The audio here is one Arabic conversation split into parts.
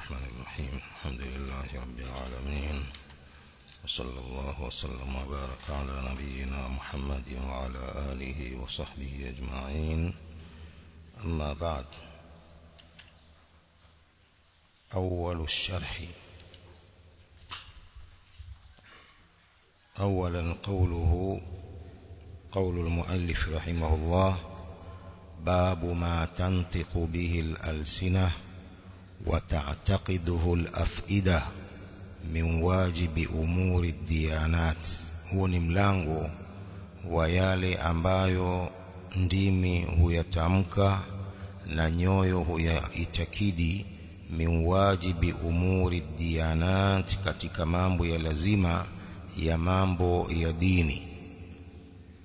الرحمن الرحيم. الحمد لله رب العالمين. وصلى الله وسلم وبارك على نبينا محمد وعلى آله وصحبه أجمعين. أما بعد أول الشرح. أولا قوله قول المؤلف رحمه الله باب ما تنطق به الألسنة وتعتقده الأفئدة من واجب أمور الديانات huu ni mlango wa yale ambayo ndimi huyatamka na nyoyo huyaitakidi min wajibi umuri diyanat katika mambo ya lazima ya mambo ya dini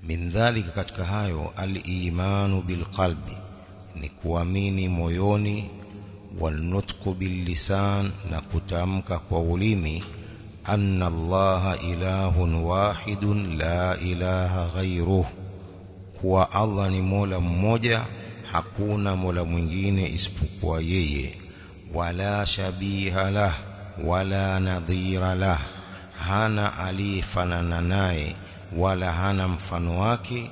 min dhalika katika hayo al-imanu bilqalbi ni kuamini moyoni والنطق باللسان نقتمك قوليمي أن الله إله واحد لا إله غيره. هو الله نمولا موجا حقونا مولا مجين إسبقوايي ولا شبيه له ولا نظير له هانا علي فنناي ولا هانا مفنواكي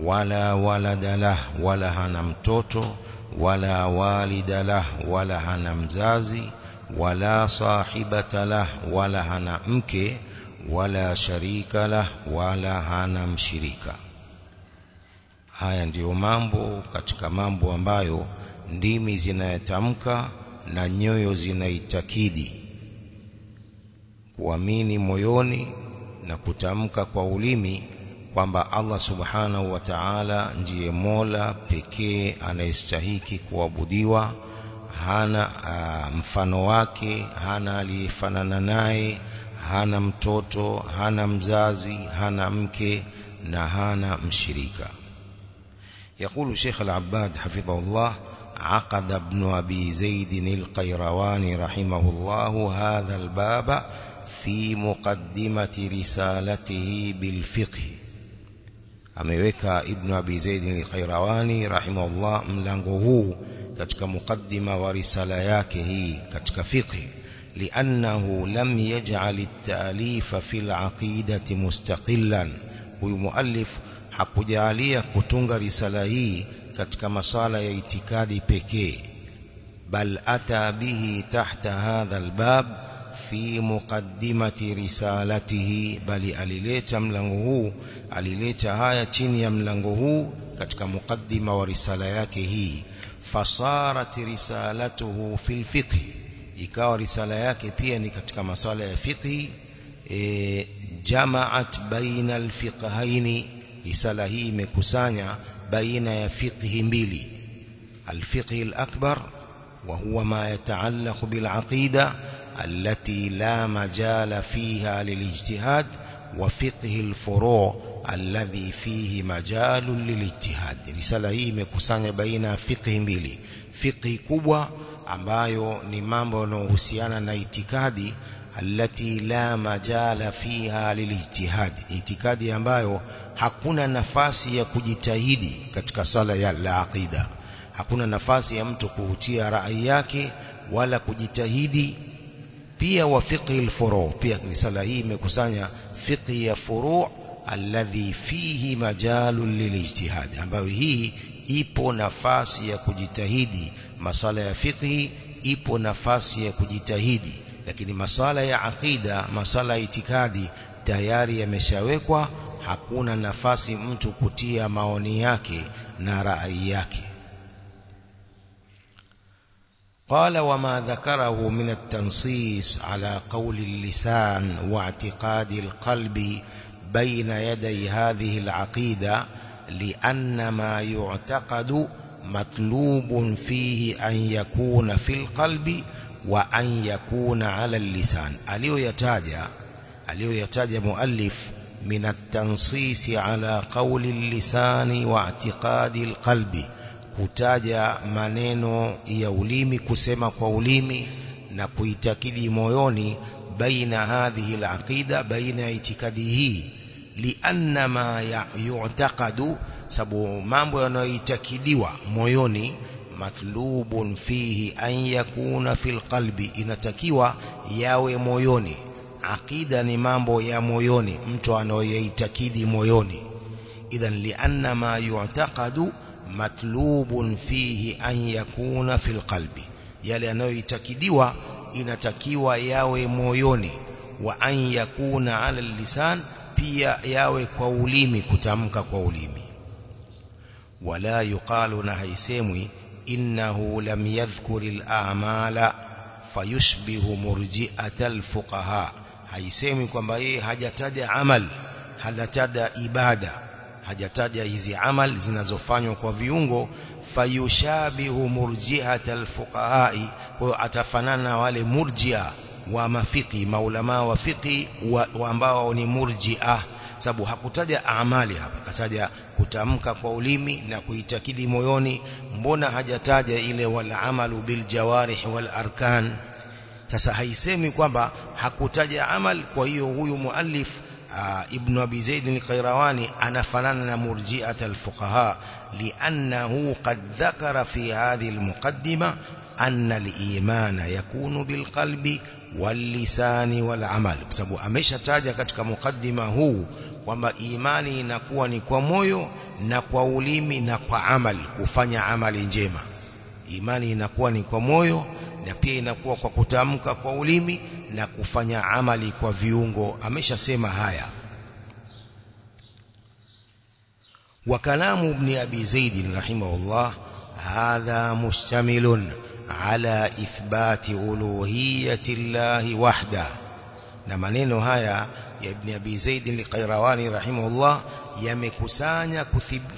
ولا ولد له ولا هانا متوتو wala walida lah wala hana mzazi wala sahibata lah wala hana mke wala sharika lah wala hana mshirika. Haya ndiyo mambo katika mambo ambayo ndimi zinayatamka na nyoyo zinaitakidi. Kuamini moyoni na kutamka kwa ulimi kwamba Allah subhanahu wa ta'ala ndiye Mola pekee anayestahiki kuabudiwa hana uh, mfano wake hana aliyefanana naye hana mtoto hana mzazi hana mke na hana mshirika يقول شيخ العباد حفظه الله عقد ابن أبي زيد القيرواني رحمه الله هذا الباب في مقدمة رسالته بالفقه ameweka ibn abi zaid al-qayrawani rahimahullah mlango huu katika mukaddima wa risala yake hii katika fiqh li'annahu lam yaj'al at-ta'lif fi al-aqidati mustaqillan huyu muallif hakujalia kutunga risala hii katika masala ya itikadi pekee bal ata bihi tahta hadha al-bab في مقدمة رسالته. بل أليليت ملنغه أليليت هاية يملنغه كتك مقدمة ورسالياته فصارت رسالته في الفقه. إكاو رسالياك بياني كتك مسالة فقه. إيه، جمعت بين الفقهين. رسالهي مكسانيا بين فقه ميلي. الفقه الأكبر وهو ما يتعلق بالعقيدة. التي لا مجال فيها للاجتهاد وفقه الفروع الذي فيه مجال للاجتهاد risala hii imekusanya baina ya fiqh mbili fiqh kubwa ambayo ni mambo yanayohusiana na itikadi allati la majala fiha lilijtihad itikadi ambayo hakuna nafasi ya kujitahidi katika sala ya la aqida hakuna nafasi ya mtu kuhutia rai yake wala kujitahidi pia wa fiqhi al-furu. Pia risala hii imekusanya fiqhi ya furu alladhi fihi majalun lilijtihad. Ambayo hii ipo nafasi ya kujitahidi. Masala ya fiqhi ipo nafasi ya kujitahidi. Lakini masala ya aqida masala ya itikadi tayari yameshawekwa. Hakuna nafasi mtu kutia maoni yake na rai yake قال وما ذكره من التنصيص على قول اللسان واعتقاد القلب بين يدي هذه العقيدة لأن ما يعتقد مطلوب فيه أن يكون في القلب وأن يكون على اللسان. أليو يتاجى أليو يتاجى مؤلف من التنصيص على قول اللسان واعتقاد القلب؟ Kutaja maneno ya ulimi kusema kwa ulimi na kuitakidi moyoni baina hadhihi alaqida baina itikadi hii lianna ma yu'taqadu sababu mambo yanayoitakidiwa moyoni matlubun fihi an yakuna fil qalbi inatakiwa yawe moyoni. Aqida ni mambo ya moyoni mtu anayoitakidi moyoni. Idhan lianna ma yu'taqadu fihi an yakuna fil qalbi yale yanayoitakidiwa inatakiwa yawe moyoni wa an yakuna ala lisan pia yawe kwa ulimi kutamka kwa ulimi wala yuqalu na haisemwi innahu lam yadhkur al-a'mala fayushbihu murji'at al-fuqaha haisemi kwamba yeye hajataja amal hajataja ibada hajataja hizi amal zinazofanywa kwa viungo fayushabihu murjihata alfuqahai kwa atafanana na wale murji'a wa mafiki maulama wa fiqi wa ambao ni murji'a. Sababu hakutaja amali hapa kataja kutamka kwa ulimi na kuitakidi moyoni mbona hajataja ile wal amalu bil jawarih wal arkan. Sasa haisemi kwamba hakutaja amal kwa hiyo huyu muallif آه، ابن أبي زيد القيرواني أنا فلان مرجئة الفقهاء لأنه قد ذكر في هذه المقدمة أن الإيمان يكون بالقلب واللسان والعمل. sababu ameshataja katika muqaddima huu wa kwamba imani inakuwa ni kwa moyo na kwa ulimi na kwa amali kufanya amali njema. imani inakuwa ni kwa moyo na pia inakuwa kwa kutamka kwa ulimi na kufanya amali kwa viungo ameshasema haya wa kalamu ibn abi zaid rahimahullah hadha mustamilun ala ithbati uluhiyyati llahi wahda na maneno haya ya ibn abi zaid al-qayrawani rahimahullah yamekusanya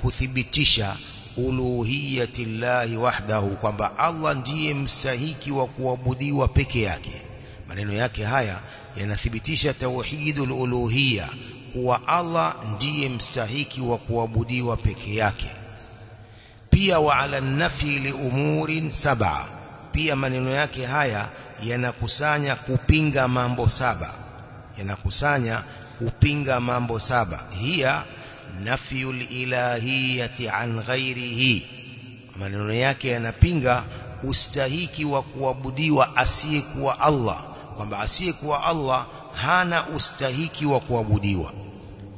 kuthibitisha uluhiyyati llahi wahdahu kwamba Allah ndiye mstahiki wa kuabudiwa peke yake. Maneno yake haya yanathibitisha tauhidul uluhiyya kuwa Allah ndiye mstahiki wa kuabudiwa peke yake. Pia wa ala nafi li umurin saba pia maneno yake haya yanakusanya kupinga mambo saba. Yanakusanya kupinga mambo saba. Hiya wa kuabudiwa asiyekuwa Allah kwamba asiyekuwa Allah hana ustahiki wa kuabudiwa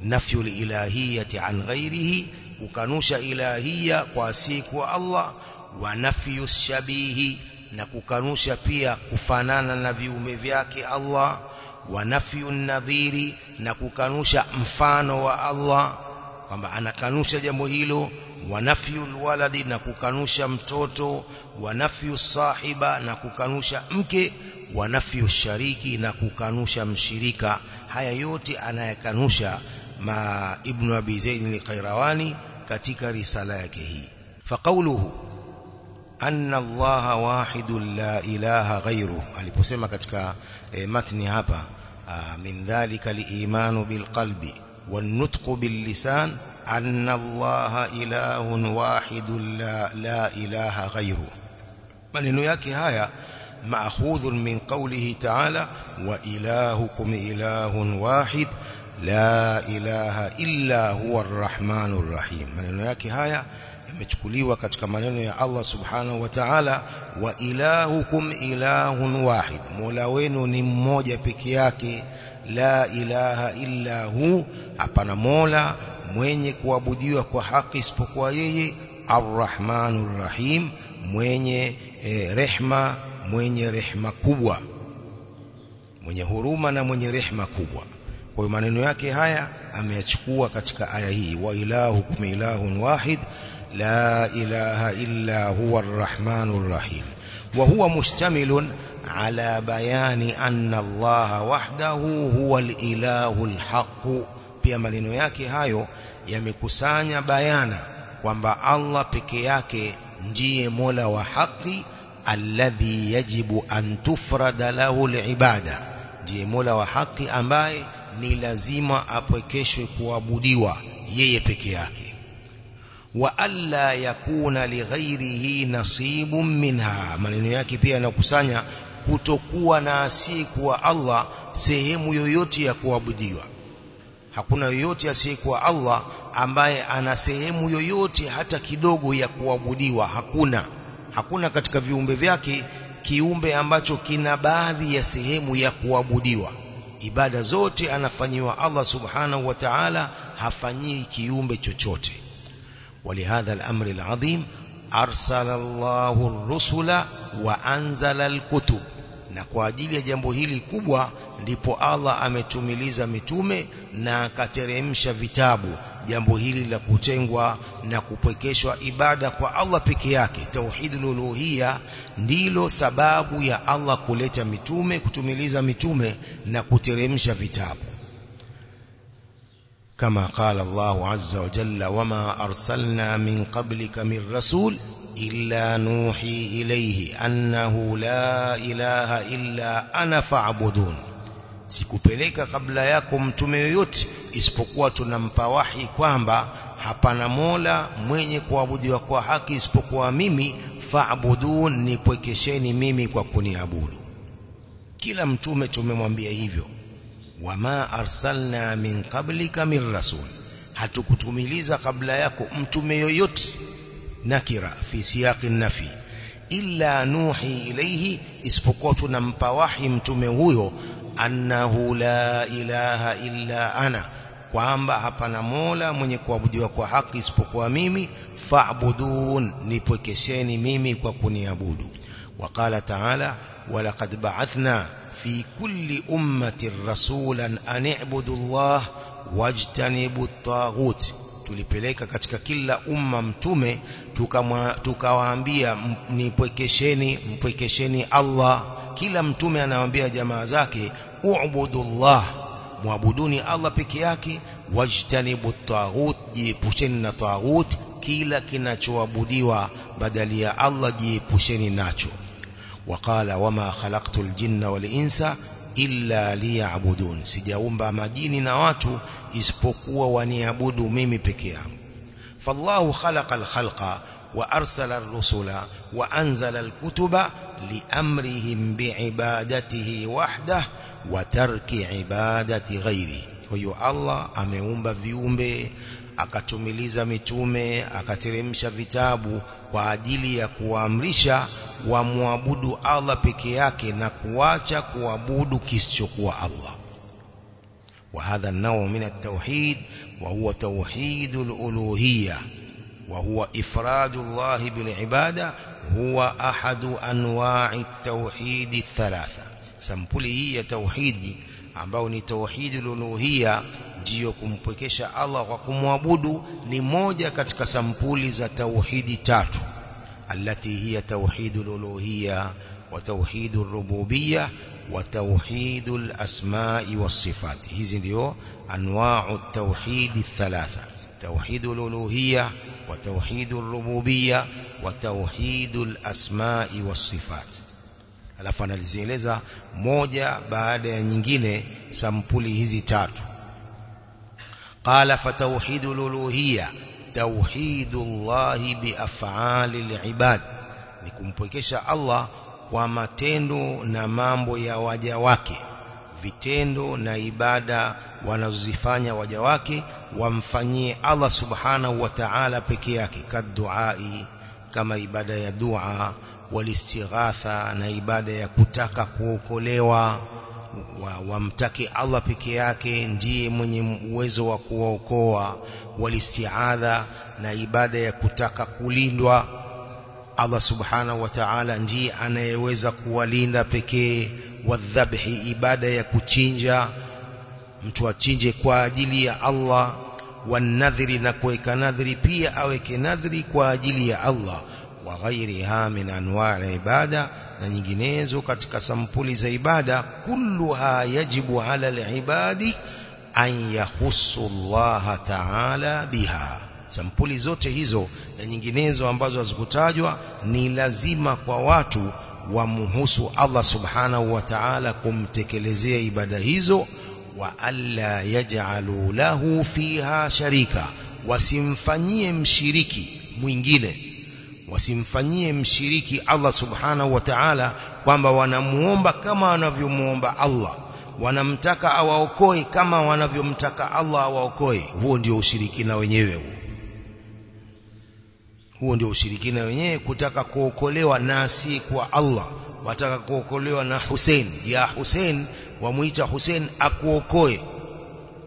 nafyul ilahiyati an ghairihi kukanusha ilahia kwa asiyekuwa Allah wa nafyu shabihi na kukanusha pia kufanana na viumbe vyake Allah wa nafyu nadhiri na kukanusha mfano wa Allah kwamba anakanusha jambo hilo wa nafyu waladi na kukanusha mtoto wa nafyu sahiba na kukanusha mke wa nafyu shariki na kukanusha mshirika haya yote anayakanusha ma ibn abi zaid al-qayrawani katika risala yake hii faqauluhu anna allaha wahidun la ilaha ghayruhu aliposema katika e, matni hapa min dhalika liimanu bilqalbi والنطق باللسان أن الله إله واحد لا, لا إله غيره. من هايا مأخوذ من قوله تعالى وإلهكم إله واحد لا إله إلا هو الرحمن الرحيم. من نياك هايا يمتكليوا كتك من يا الله سبحانه وتعالى وإلهكم إله واحد. مولاوين نموجة بكياكي la ilaha illa hu hapana mola mwenye kuabudiwa kwa haki isipokuwa yeye arrahmanur rahim mwenye e, rehma mwenye rehma kubwa mwenye huruma na mwenye rehma kubwa kwa hiyo maneno yake haya ameyachukua katika aya hii wa ilahukum ilahun wahid la ilaha illa huwa arrahmanur rahim wa huwa mustamilun على بيان أن الله وحده هو الإله الحق. في أملين ياكي هايو يمكسان بيانا وانبا الله بكياكي نجي مولا وحق الذي يجب أن تفرد له العبادة نجي مولا وحق أنباي نلزيم أبكشي كوابوديوة ييي بكياكي وألا يكون لغيره نصيب منها من ينياكي بيانا كسانيا kutokuwa na asiyekuwa Allah sehemu yoyote ya kuabudiwa hakuna yoyote asiyekuwa Allah ambaye ana sehemu yoyote hata kidogo ya kuabudiwa hakuna hakuna katika viumbe vyake kiumbe ambacho kina baadhi ya sehemu ya kuabudiwa ibada zote anafanyiwa Allah subhanahu wa ta'ala hafanyii kiumbe chochote ولهذا الأمر العظيم أرسل الله الرسل وأنزل الكتب na kwa ajili ya jambo hili kubwa ndipo Allah ametumiliza mitume na akateremsha vitabu. Jambo hili la kutengwa na kupwekeshwa ibada kwa Allah peke yake tauhidul uluhia ndilo sababu ya Allah kuleta mitume kutumiliza mitume na kuteremsha vitabu كما قال الله عز وجل وما أرسلنا من قبلك من رسول إلا نوحي إليه أنه لا إله إلا أنا فاعبدون sikupeleka kabla yako mtume yoyote isipokuwa tunampa wahi kwamba hapana mola mwenye kuabudiwa kwa haki isipokuwa mimi fa'budun nipwekesheni mimi kwa kuniabudu kila mtume tumemwambia hivyo Wama arsalna min qablika min rasul hatukutumiliza kabla yako mtume yoyote nakira fi siyaqi nafi illa nuhi ilayhi isipokuwa tunampa wahi mtume huyo annahu la ilaha illa ana kwamba hapana mola mwenye kuabudiwa kwa haki isipokuwa mimi fa'budun nipwekesheni mimi kwa kuniabudu waqala ta'ala walaqad ba'athna في كل أمة رسولا أن اعبدوا الله واجتنبوا الطاغوت tulipeleka katika kila umma mtume tukawaambia nipwekesheni mpwekesheni Allah kila mtume anawaambia jamaa zake u'budullah muabuduni Allah peke yake wajtanibu taghut jiepusheni na taghut kila kinachoabudiwa badali ya Allah jiepusheni nacho وقال وما خلقت الجن والإنس إلا ليعبدون. سجاومبا مجين نوات إسبقوا ونعبدوا ميمي بكيام فالله خلق الخلق وأرسل الرسل وأنزل الكتب لأمرهم بعبادته وحده وترك عبادة غيره ويو الله أميومبا فيومبي akatumiliza mitume akateremsha vitabu kwa ajili ya kuamrisha wamwabudu Allah peke yake na kuacha kuabudu kisichokuwa Allah وهذا النوع من التوحيد وهو توحيد الألوهية وهو إفراد الله بالعبادة هو أحد أنواع التوحيد الثلاثة سمبولي هي توحيد ambao ni tauhidul uluhiyya ndiyo kumpwekesha Allah kwa kumwabudu ni moja katika sampuli za tauhidi tatu التي هي توحيد الألوهية وتوحيد الربوبية وتوحيد الأسماء والصفات. هذه ndio أنواع التوحيد الثلاثة. توحيد الألوهية وتوحيد الربوبية وتوحيد الأسماء والصفات. Alafu analizieleza moja baada ya nyingine sampuli qala fa tauhidul uluhiyya. Tauhidullahi biaf'ali alibad ni kumpwekesha Allah kwa matendo na mambo ya waja wake. Vitendo na ibada wanazozifanya waja wake wamfanyie Allah subhanahu wa ta'ala peke yake. Kaduai kama ibada ya dua walistighatha na ibada ya kutaka kuokolewa wamtake wa Allah peke yake ndiye mwenye uwezo wa kuwaokoa. Walistiadha na ibada ya kutaka kulindwa. Allah subhanahu wa ta'ala ndiye anayeweza kuwalinda pekee. Wadhabhi ibada ya kuchinja. Mtu achinje kwa ajili ya Allah. Wanadhiri na kuweka nadhiri pia aweke nadhiri kwa ajili ya Allah. Wa ghairiha min anwa'i ibada na nyinginezo katika sampuli za ibada kulluha yajibu ala alibadi an yahussu Allah ta'ala biha. Sampuli zote hizo na nyinginezo ambazo hazikutajwa ni lazima kwa watu wamhusu Allah subhanahu wa ta'ala kumtekelezea ibada hizo wa alla yaj'alu lahu fiha sharika wasimfanyie mshiriki mwingine wasimfanyie mshiriki Allah subhanahu wa ta'ala kwamba wanamuomba kama wanavyomuomba Allah. Wanamtaka awaokoe kama wanavyomtaka Allah awaokoe. Huo ndio ushirikina wenyewe huo. Huo ndio ushirikina wenyewe kutaka kuokolewa na si kwa Allah. Wataka kuokolewa na Hussein. Ya Hussein wamuita Hussein akuokoe.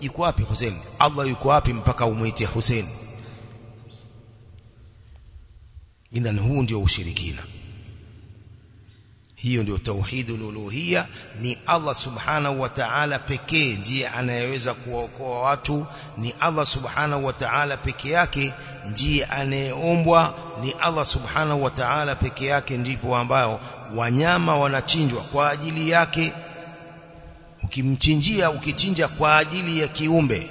Yuko wapi Hussein? Allah yuko wapi mpaka umuite Hussein idhan huu ndio ushirikina. Hiyo ndio tauhidul uluhiyya. Ni Allah subhanahu wa ta'ala pekee ndiye anayeweza kuwaokoa watu. Ni Allah subhanahu wa ta'ala pekee yake ndiye anayeombwa ni Allah subhanahu wa ta'ala pekee yake ndipo ambao wanyama wanachinjwa kwa ajili yake. Ukimchinjia ukichinja kwa ajili ya kiumbe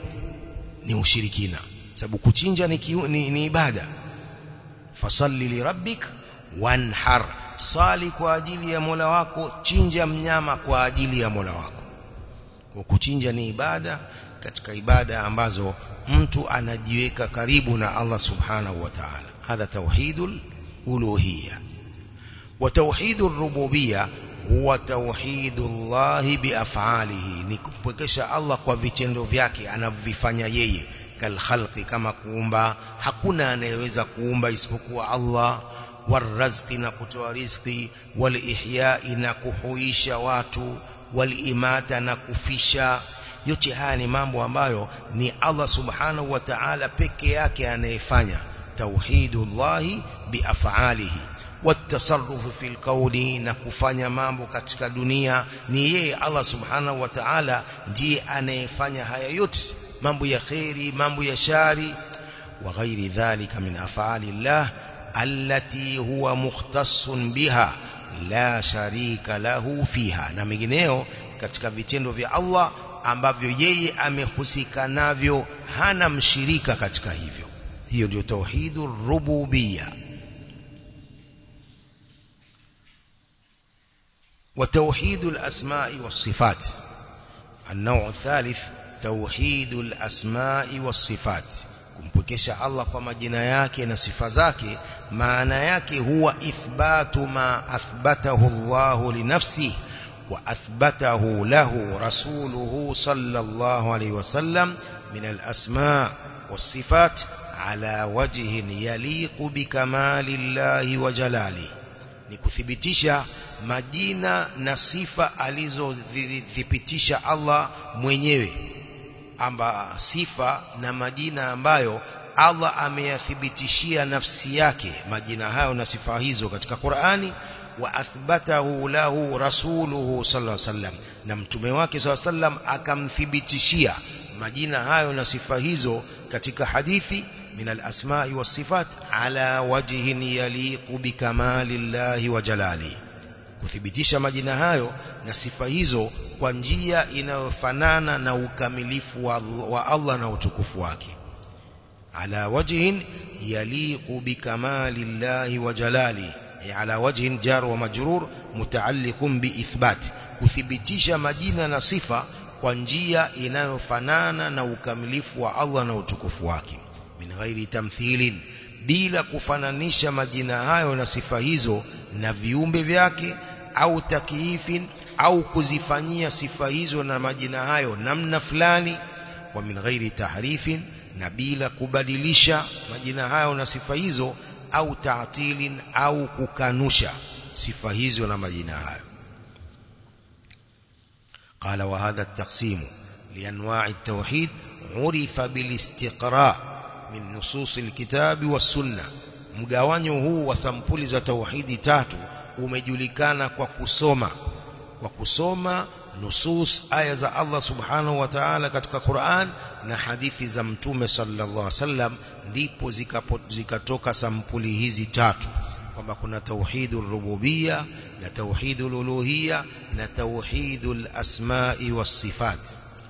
ni ushirikina. Sababu kuchinja ni, ni, ni ibada fasalli lirabbik wanhar sali kwa ajili ya Mola wako chinja mnyama kwa ajili ya Mola wako kwa kuchinja ni ibada katika ibada ambazo mtu anajiweka karibu na Allah subhanahu wa ta'ala hadha tauhidul uluhiyya wa tauhidur rububiyya huwa tauhidullahi biaf'alihi ni kupwekesha Allah kwa vitendo vyake anavyofanya yeye kalkhalqi kama kuumba hakuna anayeweza kuumba isipokuwa Allah warazqi na kutoa riziki walihyai na kuhuisha watu walimata na kufisha yote haya ni mambo ambayo ni Allah subhanahu wa ta'ala peke yake anayefanya tauhidullahi biaf'alihi watasarrufu fil kauni na kufanya mambo katika dunia ni yeye Allah subhanahu wa ta'ala ndiye anayefanya haya yote mambo ya khairi mambo ya shari wa ghairi dhalika min af'ali Allah allati huwa mukhtassun biha la sharika lahu fiha na mengineo katika vitendo vya Allah ambavyo yeye amehusika navyo hana mshirika katika hivyo hiyo ndio tauhidur rububiyya وتوحيد الأسماء والصفات النوع الثالث توحيد الأسماء والصفات kumpokesha Allah kwa majina yake na sifa zake maana yake huwa ithbatu ma athbatahu Allah li nafsihi wa athbatahu lahu rasuluhu sallallahu alayhi wasallam min al-asma' was-sifat ala wajhin yaliqu bi kamalillahi wa jalalihi ni kuthibitisha majina na sifa alizothibitisha Allah mwenyewe amba sifa na majina ambayo Allah ameyathibitishia nafsi yake majina hayo na sifa hizo katika Qur'ani wa athbatahu lahu rasuluhu sallallahu alaihi wasallam na mtume wake sallallahu alaihi wasallam akamthibitishia majina hayo na sifa hizo katika hadithi min al-asma'i was-sifat ala wajhin yaliqu bikamalillahi wa jalali. Kuthibitisha majina hayo na sifa hizo kwa njia inayofanana na ukamilifu wa Allah na utukufu wake ala wajhin yaliqu bikamali Allah wa jalali ala wajhin jar wa majrur mutaalliqun biithbat kuthibitisha majina na sifa kwa njia inayofanana na ukamilifu wa Allah na utukufu wake min ghairi tamthilin bila kufananisha majina hayo na sifa hizo na viumbe vyake au takiifin au kuzifanyia sifa hizo na majina hayo namna fulani wa min ghairi tahrifin na bila kubadilisha majina hayo na sifa hizo au ta'tilin au kukanusha sifa hizo na majina hayo قال وهذا التقسيم لانواع التوحيد عرف بالاستقراء min nusus alkitabi was-sunna mgawanyo huu wa sampuli za tauhidi tatu umejulikana kwa kusoma kwa kusoma nusus aya za Allah subhanahu wa ta'ala katika Qur'an na hadithi za mtume sallallahu alaihi wasallam ndipo zikatoka sampuli hizi tatu kwamba kuna tauhidul rububiyya na tauhidul uluhiyya na tauhidul asma'i was sifat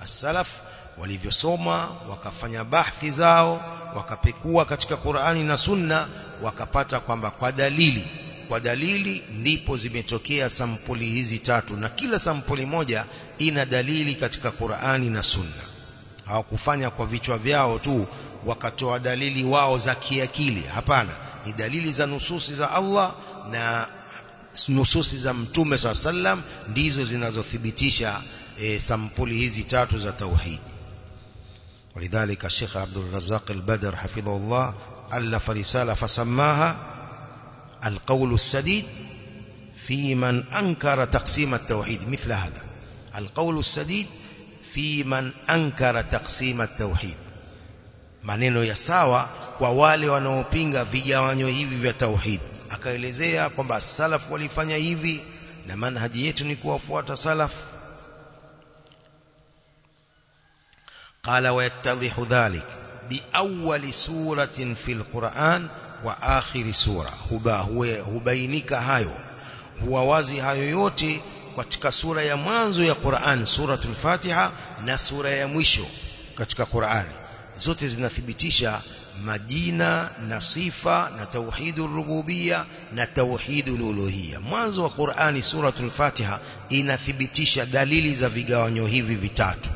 as-salaf walivyosoma wakafanya bahthi zao wakapekua katika Qur'ani na Sunna wakapata kwamba kwa dalili kwa dalili ndipo zimetokea sampuli hizi tatu na kila sampuli moja ina dalili katika Qur'ani na Sunna. Hawakufanya kwa vichwa vyao tu wakatoa dalili wao za kiakili. Hapana ni dalili za nususi za Allah na nususi za mtume swalla sallam ndizo zinazothibitisha e, sampuli hizi tatu za tauhid. Walidhalika Sheikh Abdul Razzaq Al-Badr hafidhahullah alafa risala fasammaha القول السديد في من أنكر تقسيم التوحيد مثل هذا القول السديد في من أنكر تقسيم التوحيد maneno ya sawa kwa wale wanaopinga vigawanyo hivi vya tauhid akaelezea kwamba salaf walifanya hivi na manhaji yetu ni kuwafuata salaf qala wayattadhihu dhalik biawwali suratin fil Qur'an wa akhiri sura. Huba huwe, hubainika hayo. Huwa wazi hayo yote katika sura ya mwanzo ya Qur'an suratul Fatiha na sura ya mwisho katika Qur'ani zote zinathibitisha majina na sifa na tauhidur rububia na tauhidul uluhia mwanzo wa Qur'ani suratul Fatiha inathibitisha dalili za vigawanyo hivi vitatu.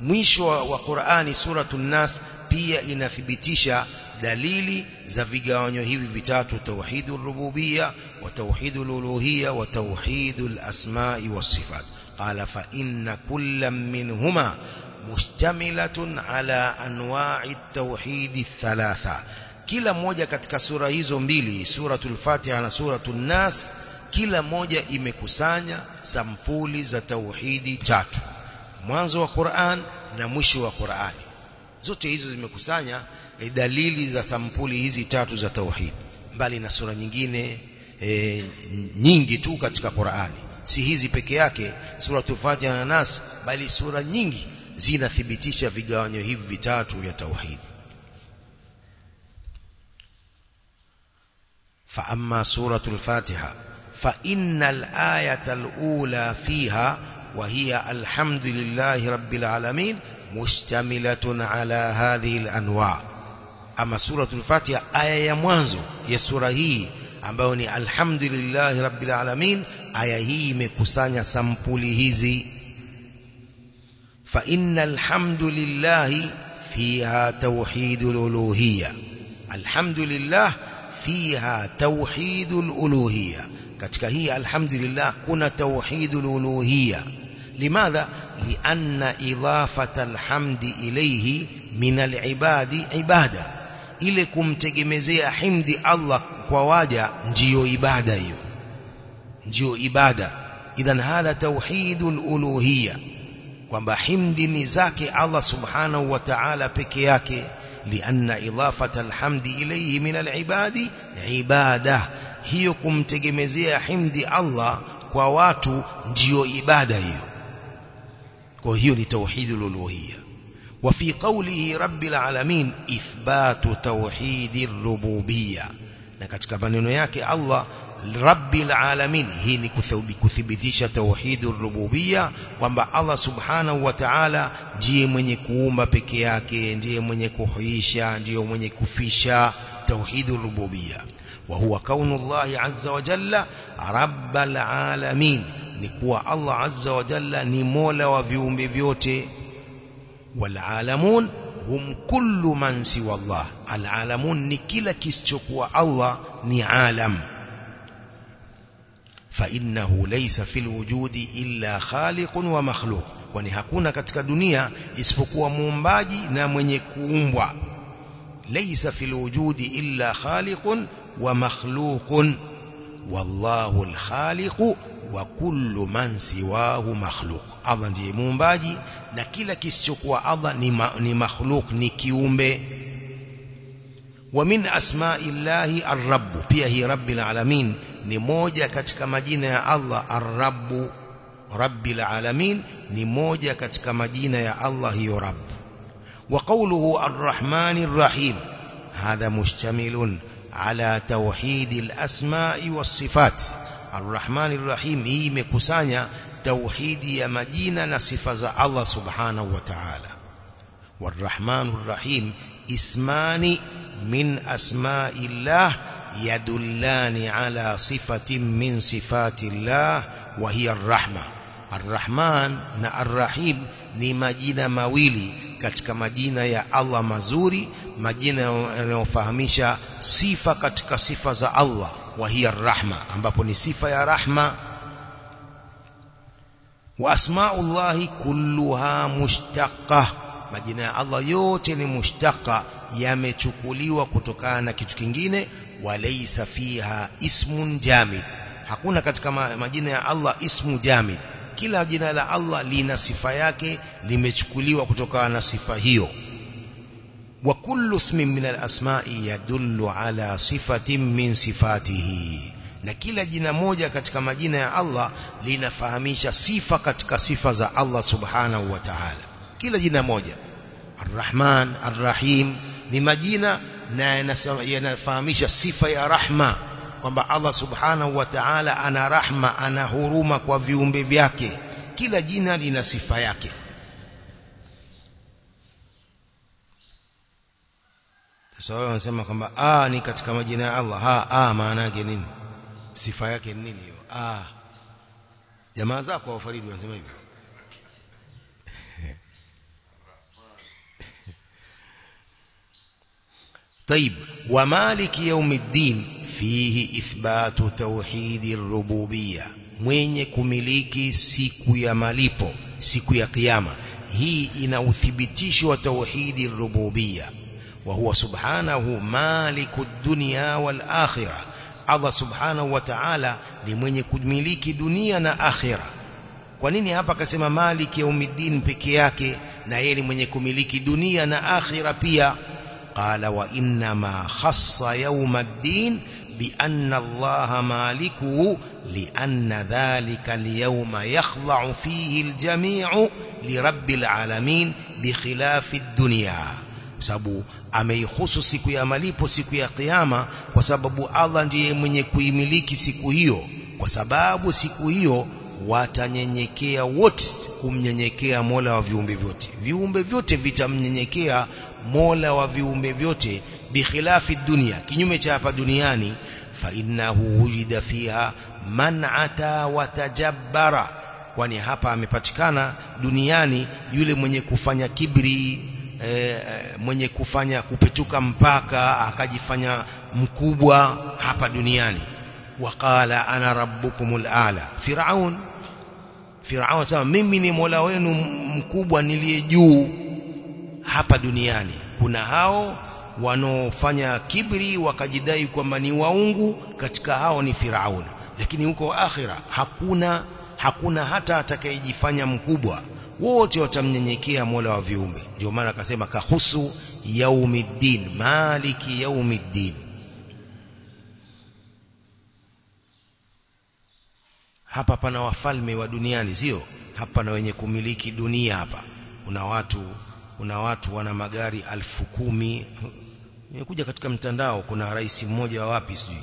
Mwisho wa Qur'ani suratul Nas pia inathibitisha dalili za vigawanyo hivi vitatu tauhidul rububia wa tauhidul uluhia wa tauhidul asma'i was sifat qala fa inna kullam minhuma mushtamilatun ala anwa'i tauhid thalatha kila moja katika sura hizo mbili suratul fatiha na suratul nas kila moja imekusanya sampuli za tauhidi tatu mwanzo wa Qur'an na mwisho wa Qur'ani zote hizo zimekusanya e, dalili za sampuli hizi tatu za tauhid mbali na sura nyingine e, nyingi tu katika Qur'ani si hizi peke yake suratul fatiha na nas bali sura nyingi zinathibitisha vigawanyo hivi vitatu vya tauhid فأما سورة الفاتحة فإن الآية الأولى فيها وهي الحمد لله رب العالمين مشتملة على هذه الأنواع أما سورة الفاتحة آية ya mwanzo ya sura hii ambayo ni alhamdulillah rabbil alamin aya hii imekusanya sampuli hizi fa innal hamdulillah fiha tauhidul uluhiyya alhamdulillah fiha tauhidul uluhiyya katika hii alhamdulillah kuna tauhidul uluhiyya limadha lianna idafata alhamdi ilayhi min alibadi ibada ile kumtegemezea himdi Allah kwa waja ndiyo ibada hiyo ndiyo ibada idhan hadha tauhidul uluhiyya kwamba himdi ni zake Allah subhanahu wa ta'ala peke yake lianna idafata alhamdi ilayhi min alibadi ibada hiyo kumtegemezea himdi Allah kwa watu ndiyo ibada hiyo kwa hiyo ni tauhidul uluhiyya وفي قوله رب العالمين إثبات توحيد الربوبية na katika maneno yake Allah rabbil alamin hii ni kuthibitisha tauhidur rububia kwamba Allah subhanahu wa ta'ala ndiye mwenye kuumba peke yake ndiye mwenye kuhuisha ndiye mwenye kufisha tauhidur rububia wa kaunu Allah azza wa jalla rabbal alamin ni kuwa Allah azza wa jalla ni mola wa viumbe vyote والعالمون هم كل من سوى الله العالمون ni kila kisichokuwa Allah ni alam فإنه ليس في الوجود إلا خالق ومخلوق kwani hakuna katika dunia isipokuwa muumbaji na mwenye kuumbwa laysa fil wujudi illa khaliqun wa makhluqun والله الخالق وكل من سواه مخلوق. اضا دي مومباجي نا كلا كيشكو اضا ني مخلوق ني كيومبه ومن اسماء الله الرب بي هي رب العالمين ني موجه ketika majina ya Allah ar-rabb rabbil alamin ni moja ketika majina ya Allah hiyo وقوله الرحمن الرحيم هذا مشتمل على توحيد الأسماء والصفات. الرحمن الرحيم هي مكسانيا توحيد يمدينا نصفز الله سبحانه وتعالى. والرحمن الرحيم اسمان من أسماء الله يدلان على صفة من صفات الله وهي الرحمة. الرحمن الرحيم لمدينة مويلي mawili مدينة يا الله مزوري majina yanayofahamisha sifa katika sifa za Allah wa hiya rahma ambapo ni sifa ya rahma. Wa asmaullahi kulluha mushtaqa majina ya Allah yote ni mushtaqa yamechukuliwa kutokana na kitu kingine walaysa fiha ismun jamid. Hakuna katika majina ya Allah ismu jamid. Kila jina la Allah lina sifa yake limechukuliwa kutokana na sifa hiyo. Kullu ismin min al-asma'i yadullu ala sifatin min sifatihi na kila jina moja katika majina ya Allah linafahamisha sifa katika sifa za Allah subhanahu wa ta'ala kila jina moja Ar-Rahman Ar-Rahim ni majina na yanafahamisha sifa ya rahma kwamba Allah subhanahu wa ta'ala ana rahma ana huruma kwa viumbe vyake kila jina lina sifa yake sasa wao wanasema kwamba a ni katika majina ya Allah ha a maana yake nini sifa yake ni nini hiyo ah jamaa zako wa Faridi wanasema hivyo طيب ومالك يوم الدين فيه إثبات توحيد الربوبية mwenye kumiliki siku ya malipo siku ya kiyama hii ina uthibitisho wa tauhidi rububia subhanahu maliku dunya wal akhirah Allah subhanahu wa ta'ala ni mwenye kumiliki dunia na akhira kwa nini hapa akasema maliki yaumiddin peke yake na yeye ni mwenye kumiliki dunia na akhira pia qala wa inna ma khassa yaumaddin بأن الله مالكه لأن ذلك اليوم يخضع فيه الجميع لرب العالمين بخلاف الدنيا sababu ameihusu siku ya malipo siku ya kiyama kwa sababu Allah ndiye mwenye kuimiliki siku hiyo. Kwa sababu siku hiyo watanyenyekea wote kumnyenyekea Mola wa viumbe vyote. Viumbe vyote vitamnyenyekea Mola wa viumbe vyote bikhilafi dunia kinyume cha hapa duniani. Fa innahu wujida fiha man ata watajabbara kwani hapa amepatikana duniani yule mwenye kufanya kibri e, mwenye kufanya kupetuka mpaka akajifanya mkubwa hapa duniani. Waqala ana rabbukumul ala. Firaun. Firaun sema mimi ni mola wenu mkubwa niliye juu hapa duniani. Kuna hao wanaofanya kibri wakajidai kwamba ni waungu katika hao ni firaun. Lakini huko akhira hakuna hakuna hata atakayejifanya mkubwa wote watamnyenyekea Mola wa viumbe. Ndio maana akasema kahusu yaumiddin maliki yaumiddin. Hapa pana wafalme wa duniani sio? Hapa na wenye kumiliki dunia hapa. Kuna watu kuna watu wana magari alfu kumi. Nimekuja katika mtandao kuna rais mmoja wa wapi sijui?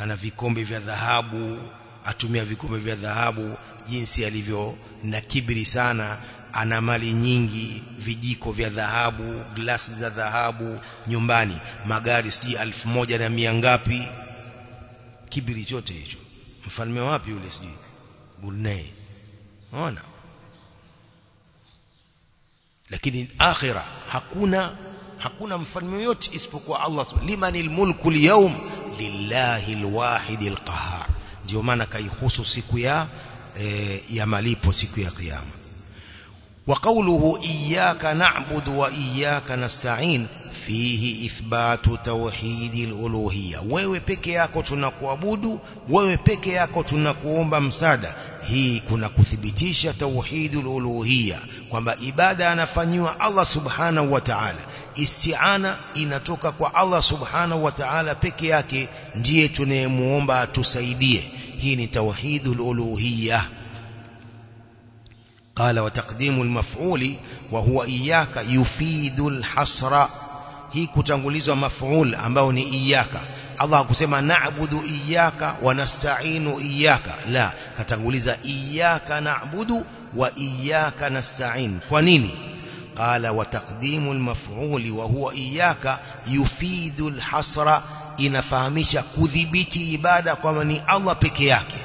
Ana vikombe vya dhahabu atumia vikombe vya dhahabu jinsi alivyo na kibri sana ana mali nyingi vijiko vya dhahabu glasi za dhahabu nyumbani magari sijui alfu moja na mia ngapi. Kibri chote hicho. Mfalme wapi yule sijui? Brunei. Ona lakini akhira hakuna hakuna mfalme yote isipokuwa Allah limanil mulku al-yawm lillahi al-wahid ndio maana kaihusu siku ya e, ya malipo siku ya kiyama. Wa qawluhu iyyaka na'budu wa iyyaka nasta'in. Fihi ithbatu tawhidil uluhiyya. Wewe peke yako tunakuabudu wewe peke yako tunakuomba msaada. Hii kuna kuthibitisha tauhidul uluhiyya kwamba ibada anafanyiwa Allah subhanahu wa ta'ala. Isti'ana inatoka kwa Allah subhanahu wa ta'ala peke yake ndiye tunayemuomba atusaidie. هي توحيد الألوهية. قال وتقديم المفعول وهو إياك يفيد الحصر. هي كتنغليز مفعول أمبون إياك الله كسيما نعبد إياك ونستعين إياك لا كتنغليز إياك نعبد وإياك نستعين ونيني قال وتقديم المفعول وهو إياك يفيد الحصر يفيد الحصر inafahamisha kudhibiti ibada kwamba ni Allah peke yake.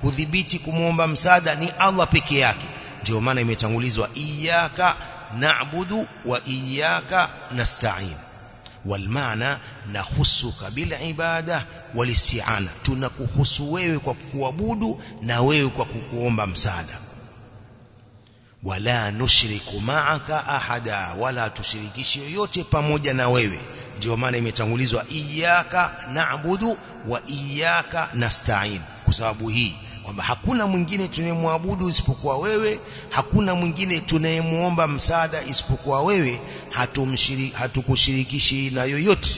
Kudhibiti kumwomba msaada ni Allah peke yake. Ndio maana imetangulizwa iyyaka na'budu wa iyyaka nasta'in. Walmaana nahusuka bilibada walisti'ana tunakuhusu wewe kwa kuabudu na wewe kwa kukuomba msaada. Wala nushriku ma'aka ahada wala tushirikishi yoyote pamoja na wewe. Ndio maana imetangulizwa iyyaka na'budu wa iyyaka nasta'in kwa sababu hii kwamba hakuna mwingine tunayemwabudu isipokuwa wewe hakuna mwingine tunayemuomba msaada isipokuwa wewe hatumshiriki hatukushirikishi na yoyote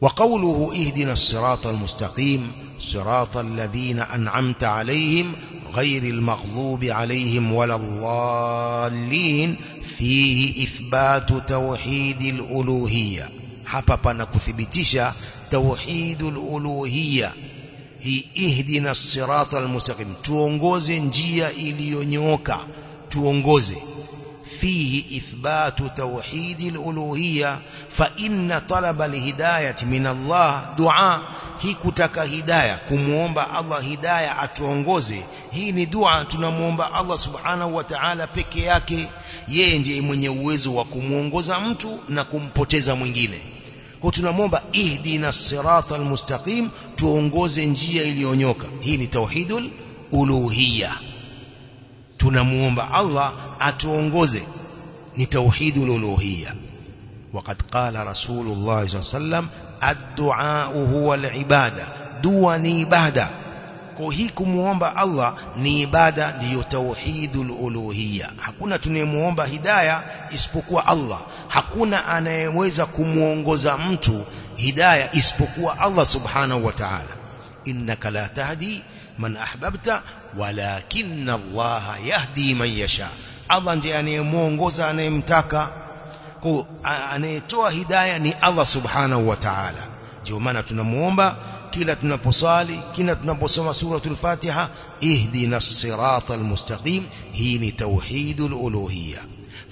وقوله اهدنا الصراط المستقيم صراط الذين أنعمت عليهم غير المغضوب عليهم ولا الضالين فيه إثبات توحيد الألوهية. حبا نكثبتش توحيد الألوهية. إهدنا الصراط المستقيم. تونغوز نجيا إليونيوكا تونغوز فيه إثبات توحيد الألوهية. فإن طلب الهداية من الله دعاء. hii kutaka hidayah kumuomba Allah hidayah atuongoze hii ni dua tunamuomba Allah subhanahu wa ta'ala peke yake yeye ndiye mwenye uwezo wa kumuongoza mtu na kumpoteza mwingine kwa tunamwomba ihdina sirata almustaqim tuongoze njia iliyonyoka hii ni tauhidul uluhiyya tunamuomba Allah atuongoze ni tauhidul uluhiyya وقد قال رسول الله صلى الله عليه وسلم الدعاء هو العبادة. دوا نيبادة كوهي كموانبا الله نيبادة ديو توحيد الألوهية. حكونا تنموانبا هداية إسبقوا الله. حكونا أنا يويزا كموانغوزا متو هداية إسبقوا الله سبحانه وتعالى. إنك لا تهدي من أحببت ولكن الله يهدي من يشاء. الله نجي أنا يموانغوزا أنا يمتاكا anayetoa hidayah ni Allah subhanahu wa ta'ala ndio maana tunamuomba kila tunaposali kila tunaposoma suratul Fatiha ihdina as-siratal mustaqim hii ni tauhidul uluhiyya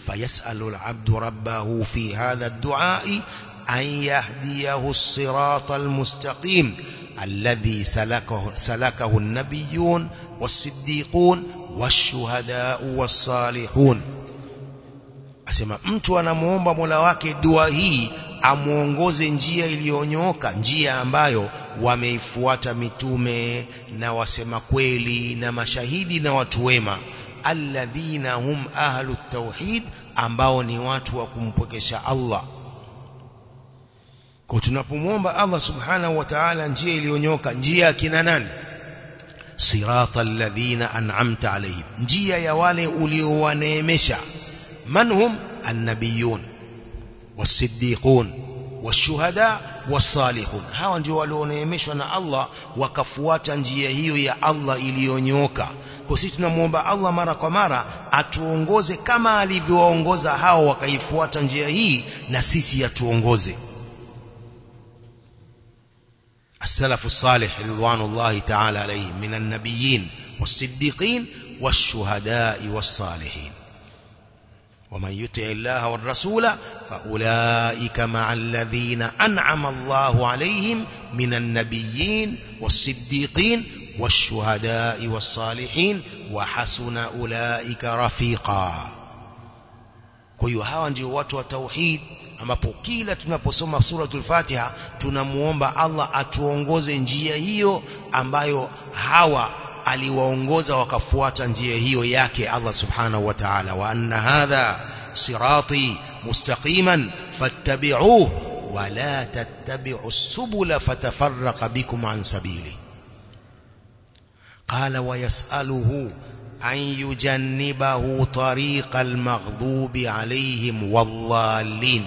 فيسأل العبد ربه في هذا الدعاء أن يهديه الصراط المستقيم الذي سلكه, سلكه النبيون والصديقون والشهداء والصالحون asema mtu anamuomba Mola wake dua hii amuongoze njia iliyonyooka njia ambayo wameifuata mitume na wasema kweli na mashahidi na watu wema. Alladhina hum ahlu tauhid ambao ni watu wa kumpokesha Allah. Kwa tunapomwomba Allah subhanahu wa ta'ala njia iliyonyooka njia ya kina nani? Sirata alladhina an'amta alayhim njia ya wale uliowaneemesha man hum annabiyun wasiddiqun washuhada wasalihun hawa ndio walioneemeshwa na Allah wakafuata njia hiyo ya Allah iliyonyooka kwa sisi tunamuomba Allah mara kwa mara atuongoze kama alivyowaongoza hao wakaifuata njia hii na sisi atuongoze السلف الصالح رضوان الله تعالى عليهم من النبيين والصديقين والشهداء والصالحين ومن يطع الله والرسول فأولئك مع الذين أنعم الله عليهم من النبيين والصديقين والشهداء والصالحين وحسن أولئك رفيقا kwa hiyo hawa ndio watu wa tauhid ambapo kila tunaposoma suratul Fatiha tunamuomba Allah atuongoze njia hiyo ambayo hawa aliwaongoza wakafuata njia hiyo yake Allah subhanahu wa ta'ala wa anna hadha sirati mustaqiman fattabi'uhu wa la tattabi'u as-subula fatafarraqa bikum an sabili قال ويسأله أن يجنبه طريق المغضوب عليهم والضالين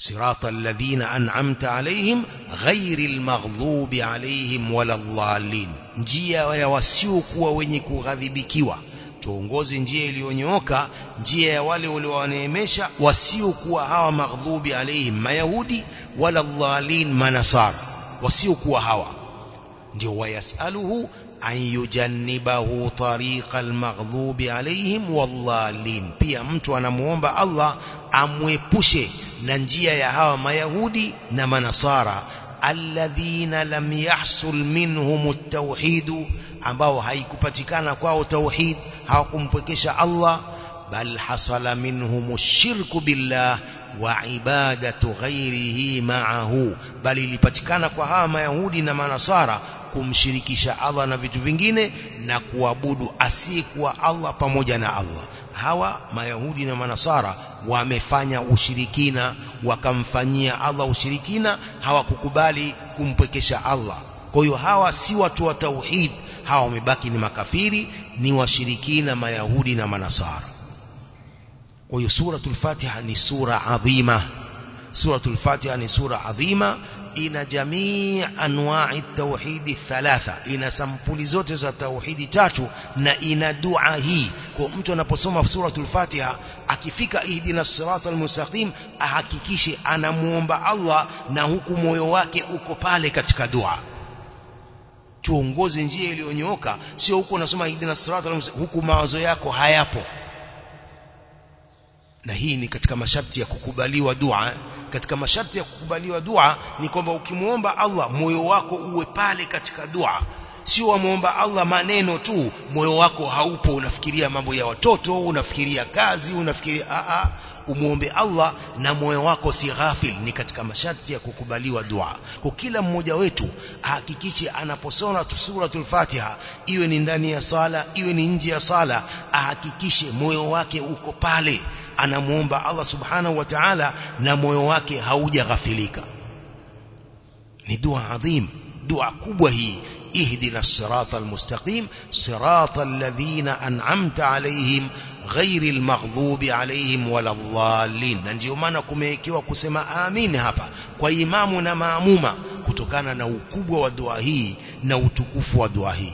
صراط الذين أنعمت عليهم غير المغضوب عليهم ولا الضالين njia ya wasiokuwa wenye kughadhibikiwa tuongoze njia iliyonyooka njia ya wale waliowaneemesha wasiokuwa hawa maghdhubi alaihim mayahudi wala dhalin manasara wasiokuwa hawa ndio wayasaluhu an yujannibahu tariqal maghdubi alaihim wadhalin pia mtu anamuomba Allah amwepushe na njia ya hawa mayahudi na manasara alladhina lam yahsul minhum at-tauhid ambao haikupatikana kwao tauhid hawakumpwekesha Allah bal hasala minhum ash-shirku billah wa ibadatu ghairihi ma'ahu bali ilipatikana kwa hawa mayahudi na manasara kumshirikisha Allah na vitu vingine na kuabudu asiyekuwa Allah pamoja na Allah hawa mayahudi na manasara wamefanya ushirikina wakamfanyia Allah ushirikina hawakukubali kumpwekesha Allah. Kwa hiyo hawa si watu wa tauhid hawa wamebaki ni makafiri ni washirikina mayahudi na manasara. Kwa hiyo suratul fatiha ni sura adhima. Suratul fatiha ni sura adhima ina jamii anwa'i tauhidi thalatha. Ina sampuli zote za tauhidi tatu na ina dua hii. Kwa mtu anaposoma suratul fatiha akifika ihdina siratal mustaqim ahakikishe anamuomba Allah na huku moyo wake uko pale katika dua. Tuongoze njia iliyonyooka sio huko unasoma ihdina siratal huku mawazo yako hayapo. Na hii ni katika masharti ya kukubaliwa dua katika masharti ya kukubaliwa dua ni kwamba ukimuomba Allah moyo wako uwe pale katika dua. Sio wamuomba Allah maneno tu moyo wako haupo unafikiria mambo ya watoto unafikiria kazi unafikiria a a umuombe Allah na moyo wako si ghafil. Ni katika masharti ya kukubaliwa dua. Kwa kila mmoja wetu ahakikishe anaposoma suratul Fatiha iwe ni ndani ya sala iwe ni nje ya sala ahakikishe moyo wake uko pale anamuomba Allah subhanahu wa ta'ala na moyo wake haujaghafilika ni dua adhim dua kubwa hii اهدنا الصراط المستقيم صراط الذين أنعمت عليهم غير المغضوب عليهم ولا الضالين ndio maana kumewekewa kusema amin hapa kwa imamu na maamuma kutokana na ukubwa wa dua hii na utukufu wa dua hii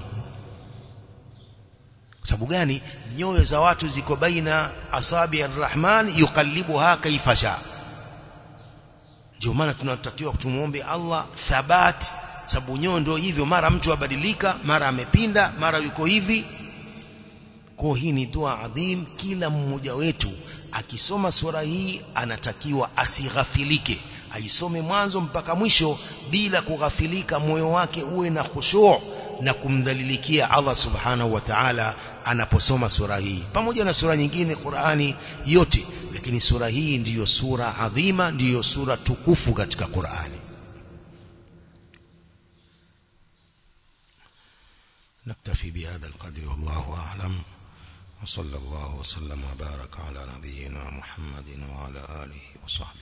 sababu gani? Nyoyo za watu ziko baina asabi arrahman yuqallibuha kaifa sha. Ndio maana tunatakiwa tumuombe Allah thabat. Sababu nyoyo ndio hivyo mara mtu abadilika mara amepinda mara yuko hivi. Kwa hii ni dua adhim kila mmoja wetu akisoma sura hii anatakiwa asighafilike. Aisome mwanzo mpaka mwisho bila kughafilika moyo wake uwe na khushu' na kumdhalilikia Allah subhanahu wa ta'ala anaposoma sura hii pamoja na sura nyingine Qur'ani yote lakini sura hii ndiyo sura adhima ndiyo sura tukufu katika Qur'ani نكتفي بهذا القدر والله أعلم وصلى الله وسلم وبارك على نبينا محمد وعلى آله وصحبه